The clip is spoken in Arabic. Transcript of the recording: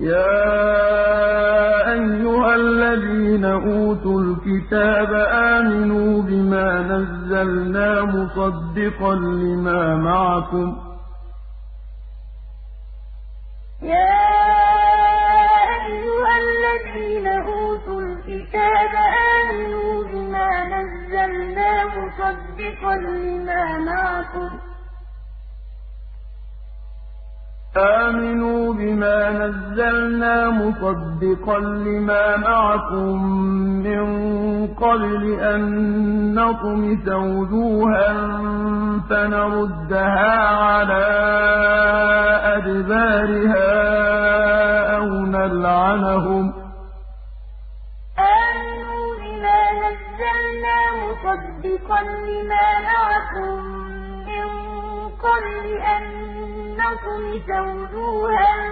يَا أَيُّهَا الَّذِينَ أُوتُوا الْكِتَابَ آمِنُوا بِمَا نَزَّلْنَا مُصَدِّقًا لِّمَا مَعَكُمْ ۖ. آمِنُوا بِمَا نَزَّلْنَا مُصَدِّقًا لِّمَا مَعَكُم مِّن قَبْلِ أَن نَّطْمِسَ وُجُوهًا فَنَرُدَّهَا عَلَىٰ أَدْبَارِهَا أَوْ نَلْعَنَهُمْ. آمِنُوا بِمَا نَزَّلْنَا مُصَدِّقًا لِّمَا مَعَكُم مِّن قَبْلِ أَن نَّطْمِسَ وُجُوهًا